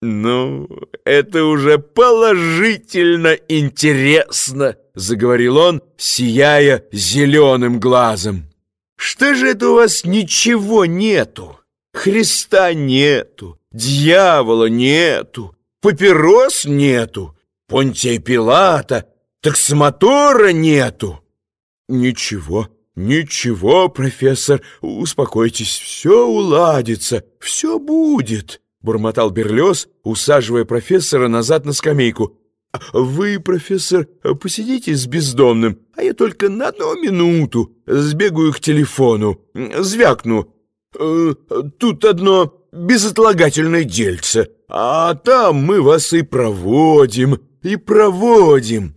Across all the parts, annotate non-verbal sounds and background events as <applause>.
«Ну, это уже положительно интересно», — заговорил он, сияя зеленым глазом. «Что же это у вас ничего нету? Христа нету, дьявола нету, папирос нету, Понтия Пилата, таксомотора нету». «Ничего, ничего, профессор, успокойтесь, все уладится, все будет». — бормотал Берлёс, усаживая профессора назад на скамейку. «Вы, профессор, посидите с бездомным, а я только на одну минуту сбегаю к телефону, звякну. Э, тут одно безотлагательное дельце, а там мы вас и проводим, и проводим».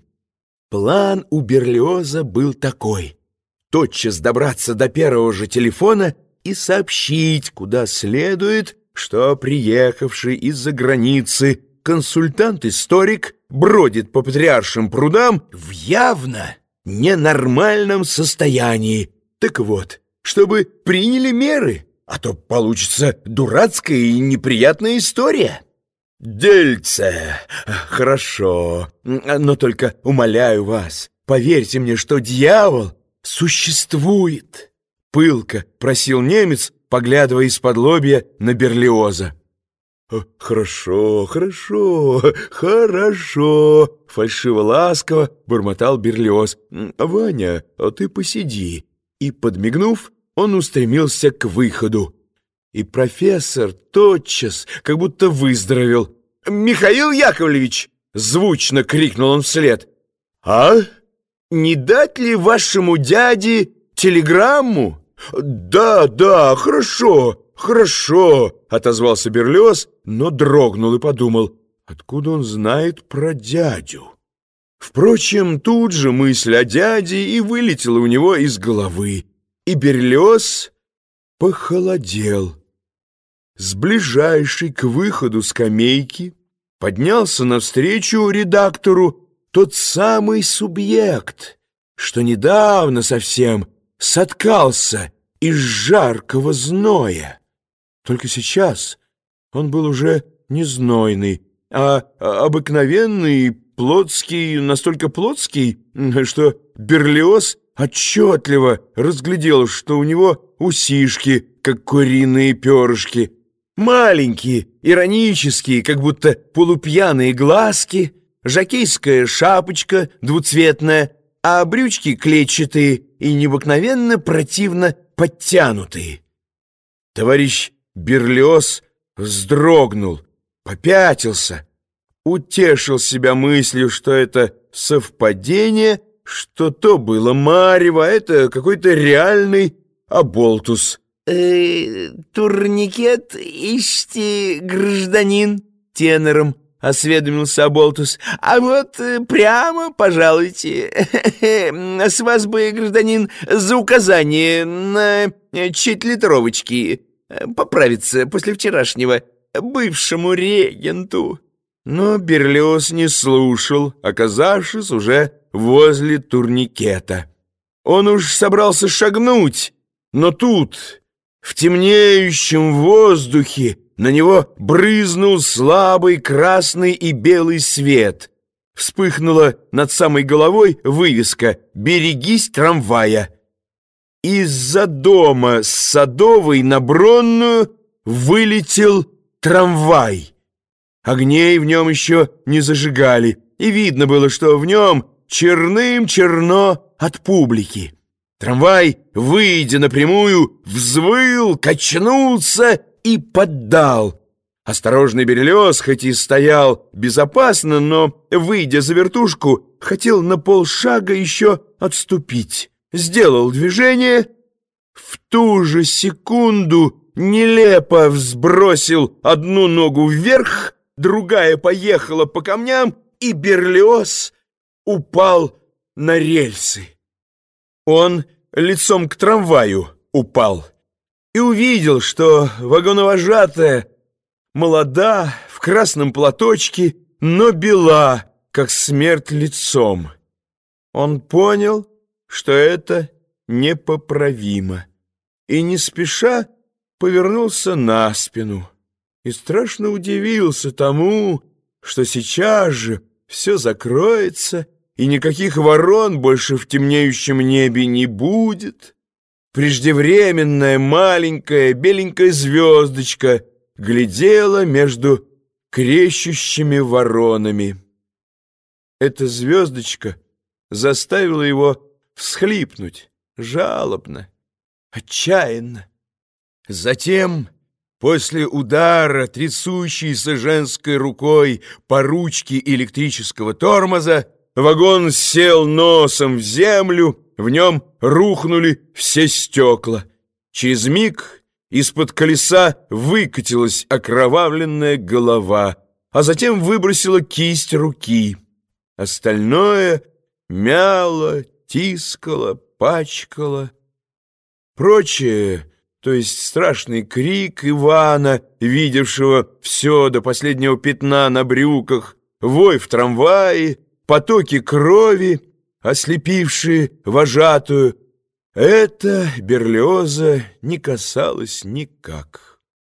План у Берлиоза был такой — тотчас добраться до первого же телефона и сообщить, куда следует — что приехавший из-за границы консультант-историк бродит по патриаршим прудам в явно ненормальном состоянии. Так вот, чтобы приняли меры, а то получится дурацкая и неприятная история. Дельце, хорошо, но только умоляю вас, поверьте мне, что дьявол существует. Пылко просил немец, поглядывая из-под лобья на Берлиоза. «Хорошо, хорошо, хорошо!» — фальшиво-ласково бормотал Берлиоз. «Ваня, а ты посиди!» И, подмигнув, он устремился к выходу. И профессор тотчас как будто выздоровел. «Михаил Яковлевич!» — звучно крикнул он вслед. «А? Не дать ли вашему дяде телеграмму?» «Да, да, хорошо, хорошо», — отозвался Берлёс, но дрогнул и подумал, откуда он знает про дядю. Впрочем, тут же мысль о дяде и вылетела у него из головы, и Берлёс похолодел. С ближайшей к выходу скамейки поднялся навстречу редактору тот самый субъект, что недавно совсем соткался из жаркого зноя. Только сейчас он был уже не знойный, а обыкновенный, плотский, настолько плотский, что Берлиоз отчетливо разглядел, что у него усишки, как куриные перышки, маленькие, иронические, как будто полупьяные глазки, жакейская шапочка двуцветная, а брючки клетчатые и необыкновенно противно подтянутые. Товарищ Берлиоз вздрогнул, попятился, утешил себя мыслью, что это совпадение, что то было марево, а это какой-то реальный оболтус. «Э, «Турникет ищите, гражданин?» тенором — осведомился Аболтус. «А вот э, прямо, пожалуйте, <laughs> с вас бы, гражданин, за указание на четлитровочки поправиться после вчерашнего бывшему регенту». Но Берлиоз не слушал, оказавшись уже возле турникета. Он уж собрался шагнуть, но тут, в темнеющем воздухе, на него брызнул слабый красный и белый свет. Вспыхнула над самой головой вывеска «Берегись трамвая». Из-за дома с Садовой на Бронную вылетел трамвай. Огней в нем еще не зажигали, и видно было, что в нем черным-черно от публики. Трамвай, выйдя напрямую, взвыл, качнулся и поддал. Осторожный Берелёс, хоть и стоял безопасно, но, выйдя за вертушку, хотел на полшага еще отступить. Сделал движение, в ту же секунду нелепо взбросил одну ногу вверх, другая поехала по камням, и Берлиоз упал на рельсы. Он лицом к трамваю упал и увидел, что вагоновожатая молода, в красном платочке, но бела, как смерть лицом. Он понял, что это непоправимо, и не спеша повернулся на спину. и страшно удивился тому, что сейчас же все закроется, и никаких ворон больше в темнеющем небе не будет. Преждевременная маленькая беленькая звездочка глядела между крещущими воронами. Эта звездочка заставила его всхлипнуть жалобно, отчаянно. Затем, после удара, трясущейся женской рукой по ручке электрического тормоза, вагон сел носом в землю, в нем рухнули все стекла. Через миг из-под колеса выкатилась окровавленная голова, а затем выбросила кисть руки. Остальное мяло, тискало, пачкало. Прочее, то есть страшный крик Ивана, видевшего все до последнего пятна на брюках, вой в трамвае, потоки крови, ослепившие вожатую, это Берлиоза не касалось никак.